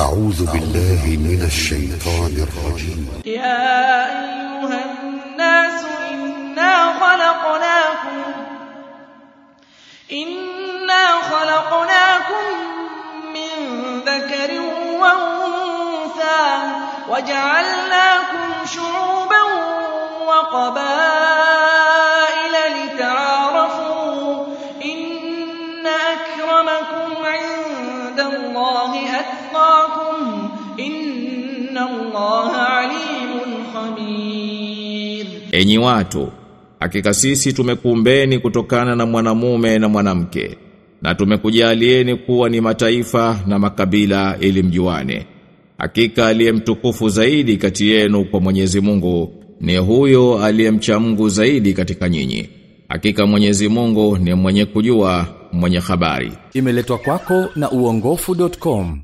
أعوذ بالله من الشيطان الرجيم. يا أيها الناس إنا خلقناكم إنا خلقناكم من ذكر وأنثى وجعلناكم شعوبا وقبائل أتقاكم إن الله عليم خبير Enyi watu, hakika sisi tumekuumbeni kutokana na mwanamume na mwanamke, na tumekujalieni kuwa ni mataifa na makabila ili mjuane. Hakika aliye mtukufu zaidi kati yenu kwa Mwenyezi Mungu ni huyo aliyemcha Mungu zaidi katika nyinyi. Hakika Mwenyezi Mungu ni mwenye kujua, mwenye habari. Imeletwa kwako na uongofu.com.